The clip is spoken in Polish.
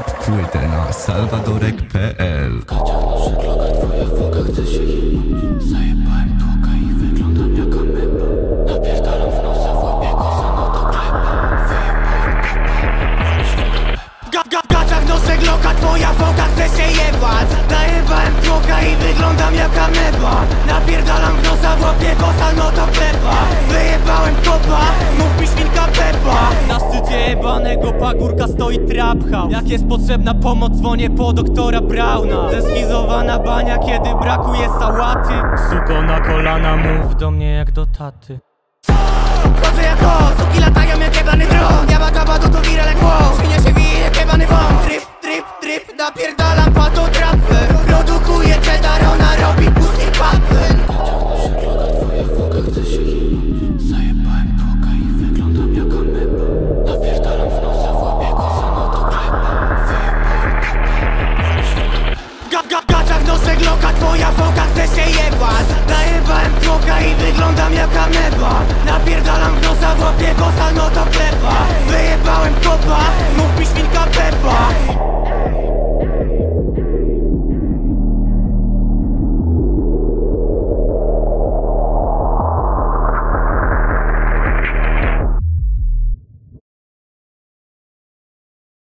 płytę na salwadorek.pl Twoja foka chce się jebać Zajebałem tłoka i wyglądam jak ameba. Napierdalam w nosa, w łapie kosa, no to gleba Wyjebałem kapa W ga- ga- gaciach noszę gloka, twoja foka chce się jebać. Zajebałem tłoka i wyglądam jak ameba. Napierdalam w nosa, w łapie kosa, no to gleba Na szczycie jebanego pagórka stoi trap house. Jak jest potrzebna pomoc, dzwonię po doktora Brauna. Zeskizowana bania, kiedy brakuje sałaty. Suko na kolana, mów do mnie jak do taty gaciach noszę gloka, twoja foka chce się jebać